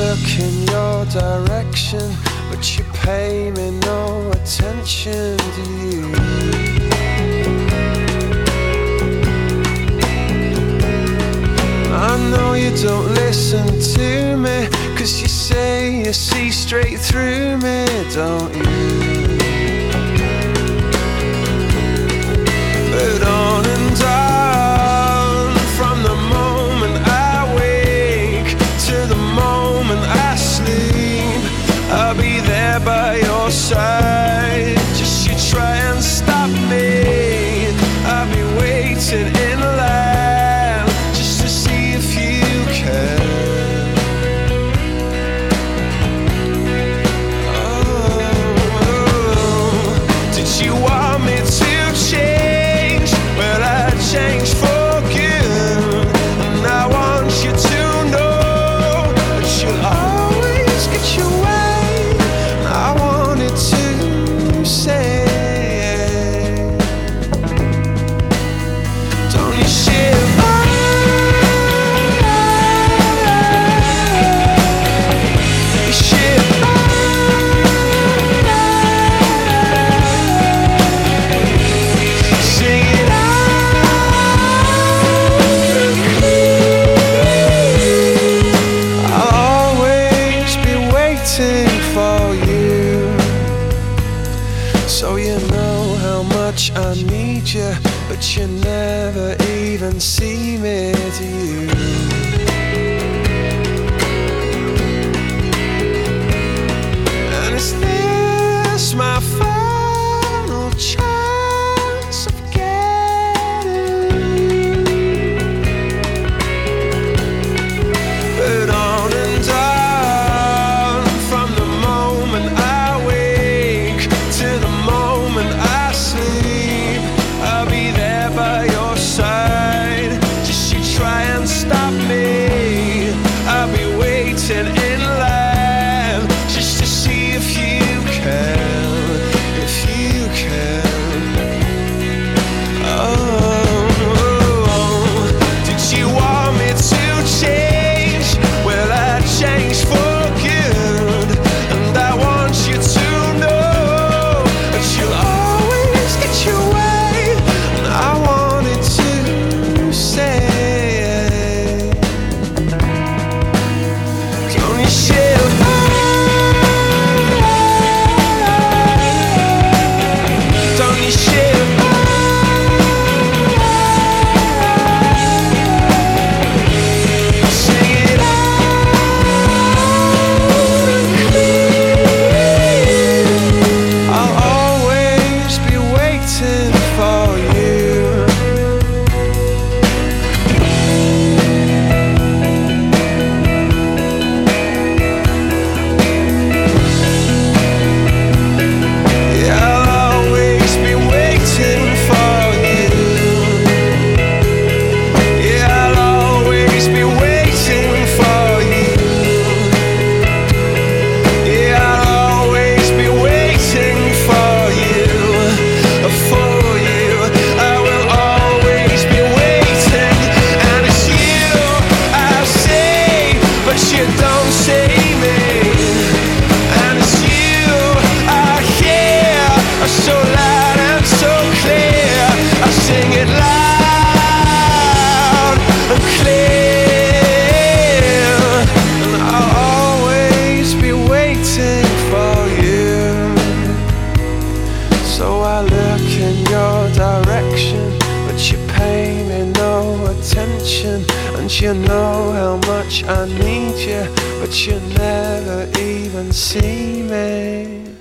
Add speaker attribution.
Speaker 1: look in your direction, but you pay me no attention, do you? I know you don't listen to me, cause you say you see straight through me, don't you? by your side. much I need you, but you never even see me to you. attention And you know how much I need you But you never even see me.